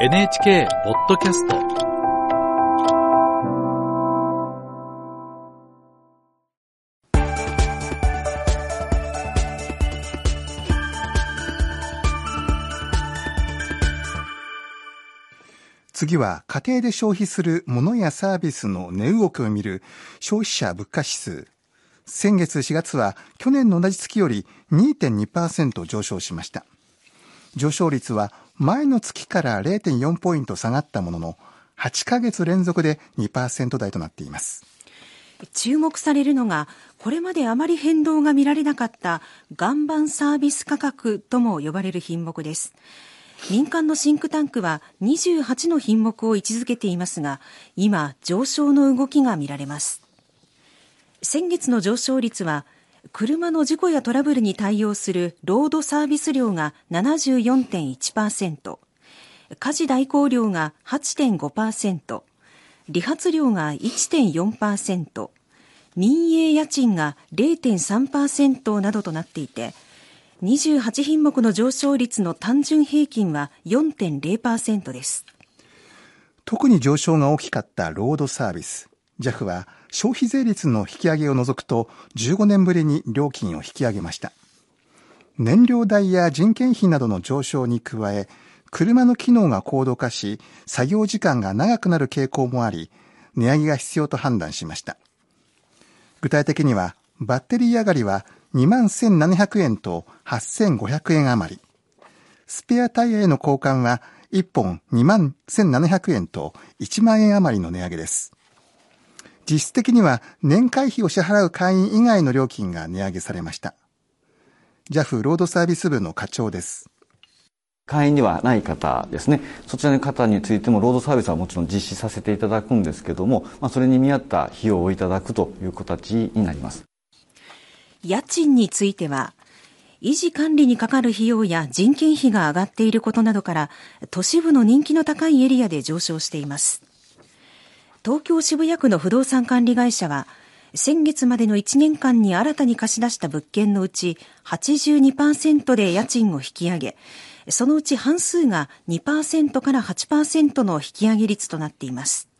NHK ポッドキャスト次は家庭で消費する物やサービスの値動きを見る消費者物価指数。先月4月は去年の同じ月より2.2%上昇しました。上昇率は前の月から0.4ポイント下がったものの、8ヶ月連続で2%台となっています。注目されるのが、これまであまり変動が見られなかった岩盤サービス価格とも呼ばれる品目です。民間のシンクタンクは28の品目を位置づけていますが、今、上昇の動きが見られます。先月の上昇率は、車の事故やトラブルに対応するロードサービス量が74.1%、家事代行料が8.5%、理髪料が1.4%、民営家賃が0.3%などとなっていて、28品目の上昇率の単純平均は4.0%です。特に上昇が大きかったロードサービス。JAF は消費税率の引き上げを除くと15年ぶりに料金を引き上げました。燃料代や人件費などの上昇に加え、車の機能が高度化し、作業時間が長くなる傾向もあり、値上げが必要と判断しました。具体的には、バッテリー上がりは21,700円と8,500円余り。スペアタイヤへの交換は1本21,700円と1万円余りの値上げです。実質的には年会費を支払う会員以外の料金が値上げされました。JAF ロードサービス部の課長です。会員ではない方ですね、そちらの方についても、ロードサービスはもちろん実施させていただくんですけども、まあ、それに見合った費用をいただくという形になります。家賃については、維持管理にかかる費用や人件費が上がっていることなどから、都市部の人気の高いエリアで上昇しています。東京渋谷区の不動産管理会社は、先月までの1年間に新たに貸し出した物件のうち82%で家賃を引き上げ、そのうち半数が2%から8%の引き上げ率となっています。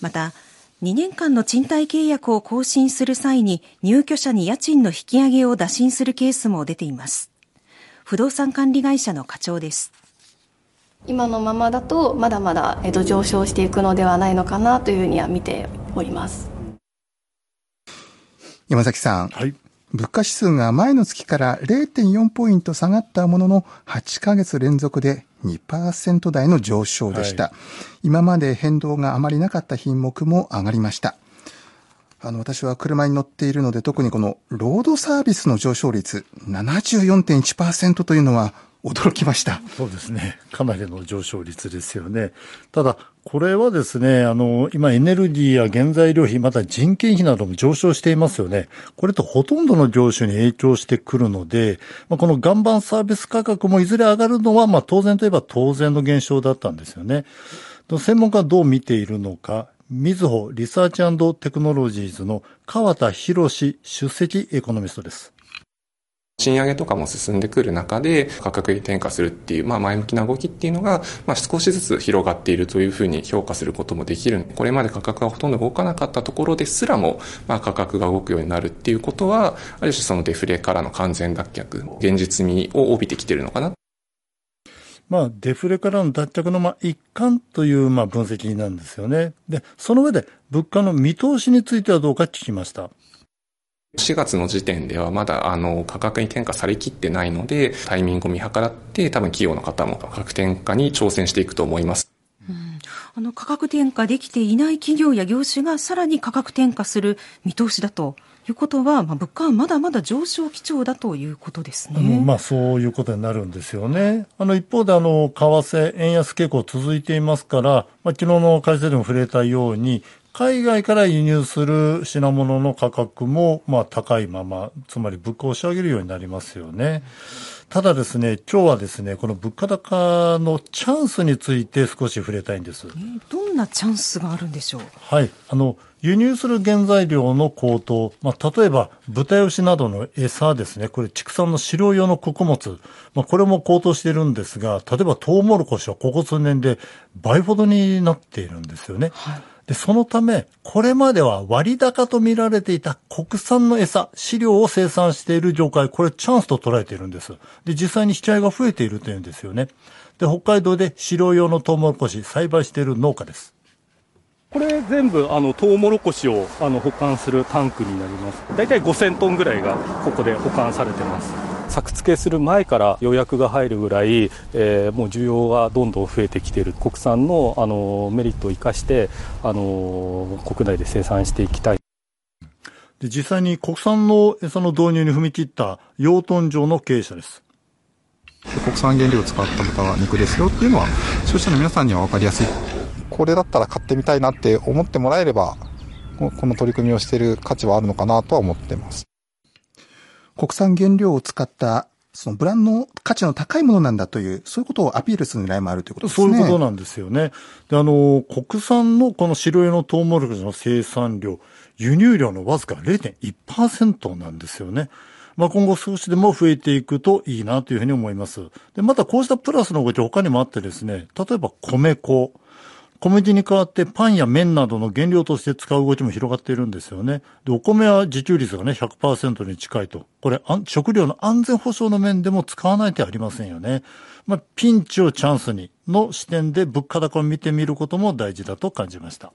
また、2年間の賃貸契約を更新する際に入居者に家賃の引き上げを打診するケースも出ています。不動産管理会社の課長です。今のままだとまだまだ江戸上昇していくのではないのかなというふうには見ております。山崎さん、はい、物価指数が前の月から0.4ポイント下がったものの8ヶ月連続で2%台の上昇でした、はい、今まで変動があまりなかった品目も上がりました。あの、私は車に乗っているので、特にこのロードサービスの上昇率74.1%というのは驚きました。そうですね。かなりの上昇率ですよね。ただ、これはですね、あの、今エネルギーや原材料費、また人件費なども上昇していますよね。これとほとんどの業種に影響してくるので、まあ、この岩盤サービス価格もいずれ上がるのは、まあ当然といえば当然の現象だったんですよね。専門家はどう見ているのか、みずほリサーチテクノロジーズの川田博史出席エコノミストです。賃上げとかも進んでくる中で価格に転嫁するっていう、まあ、前向きな動きっていうのが、まあ、少しずつ広がっているというふうに評価することもできるこれまで価格がほとんど動かなかったところですらも、まあ、価格が動くようになるっていうことはある種そのデフレからの完全脱却現実味を帯びてきてるのかなまあ、デフレからの脱却のまあ一環というまあ分析なんですよね。で、その上で物価の見通しについてはどうか聞きました。4月の時点ではまだあの価格に転嫁されきってないので、タイミングを見計らって多分企業の方も価格転嫁に挑戦していくと思います。うん、あの価格転嫁できていない企業や業種がさらに価格転嫁する見通しだということは、まあ、物価はまだまだ上昇基調だということですね。まあ、そういうことになるんですよね。あの、一方で、あの、為替、円安傾向続いていますから、まあ、昨日の解説でも触れたように、海外から輸入する品物の価格も、まあ、高いまま、つまり物価を押し上げるようになりますよね。ただですね、今日はですね、この物価高のチャンスについて少し触れたいんです。どんなチャンスがあるんでしょう？はい。あの、輸入する原材料の高騰、まあ、例えば豚牛などの餌ですね、これ畜産の飼料用の穀物、まあ、これも高騰しているんですが、例えばトウモロコシはここ数年で倍ほどになっているんですよね。はいで、そのため、これまでは割高と見られていた国産の餌、飼料を生産している業界、これチャンスと捉えているんです。で、実際に引き合が増えているというんですよね。で、北海道で飼料用のトウモロコシ栽培している農家です。これ全部あのトウモロコシをあの保管するタンクになります。だいたい5000トンぐらいがここで保管されてます。作付けする前から予約が入るぐらい、えーもう需要がどんどん増えてきている国産のあのメリットを生かしてあの国内で生産していきたい。で、実際に国産の餌の導入に踏み切った養豚場の経営者です。国産原料を使った豚は肉ですよっていうのは消費者の皆さんには分かりやすいこれだったら買ってみたいなって思ってもらえればここの取り組みをしている価値はあるのかなとは思ってます国産原料を使った、そのブランドの価値の高いものなんだという、そういうことをアピールする狙いもあるということですね。そういうことなんですよね。で、あの、国産のこの白色のトウモロコシの生産量、輸入量のわずか0.1%なんですよね。まあ、今後少しでも増えていくといいなというふうに思います。で、またこうしたプラスの動き他にもあってですね、例えば米粉。小麦に代わってパンや麺などの原料として使う動きも広がっているんですよね。で、お米は自給率がね、100%に近いと。これ、食料の安全保障の面でも使わない手ありませんよね。まあ、ピンチをチャンスにの視点で物価高を見てみることも大事だと感じました。